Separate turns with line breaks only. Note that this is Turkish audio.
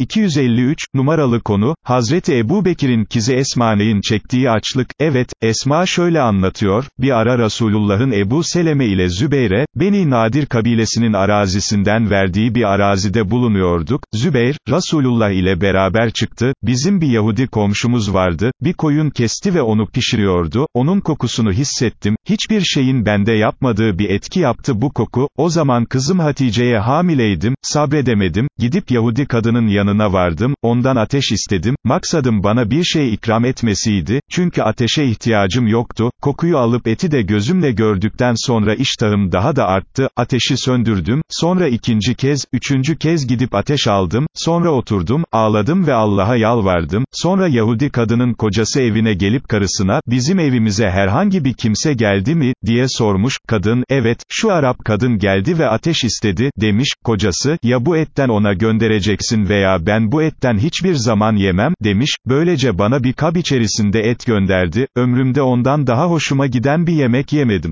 253, numaralı konu, Hazreti Ebu Bekir'in kizi Esma'nın çektiği açlık, evet, Esma şöyle anlatıyor, bir ara Resulullah'ın Ebu Seleme ile Zübeyre, Beni Nadir kabilesinin arazisinden verdiği bir arazide bulunuyorduk, Zübeyr, Resulullah ile beraber çıktı, bizim bir Yahudi komşumuz vardı, bir koyun kesti ve onu pişiriyordu, onun kokusunu hissettim, hiçbir şeyin bende yapmadığı bir etki yaptı bu koku, o zaman kızım Hatice'ye hamileydim, sabredemedim, gidip Yahudi kadının yanına vardım, ondan ateş istedim, maksadım bana bir şey ikram etmesiydi, çünkü ateşe ihtiyacım yoktu, kokuyu alıp eti de gözümle gördükten sonra iştahım daha da arttı, ateşi söndürdüm, sonra ikinci kez, üçüncü kez gidip ateş aldım, sonra oturdum, ağladım ve Allah'a yalvardım, sonra Yahudi kadının kocası evine gelip karısına, bizim evimize herhangi bir kimse geldi mi, diye sormuş, kadın, evet, şu Arap kadın geldi ve ateş istedi, demiş, kocası, ya bu etten ona göndereceksin veya ben bu etten hiçbir zaman yemem, demiş, böylece bana bir kab içerisinde et gönderdi, ömrümde ondan daha hoşuma giden bir yemek yemedim.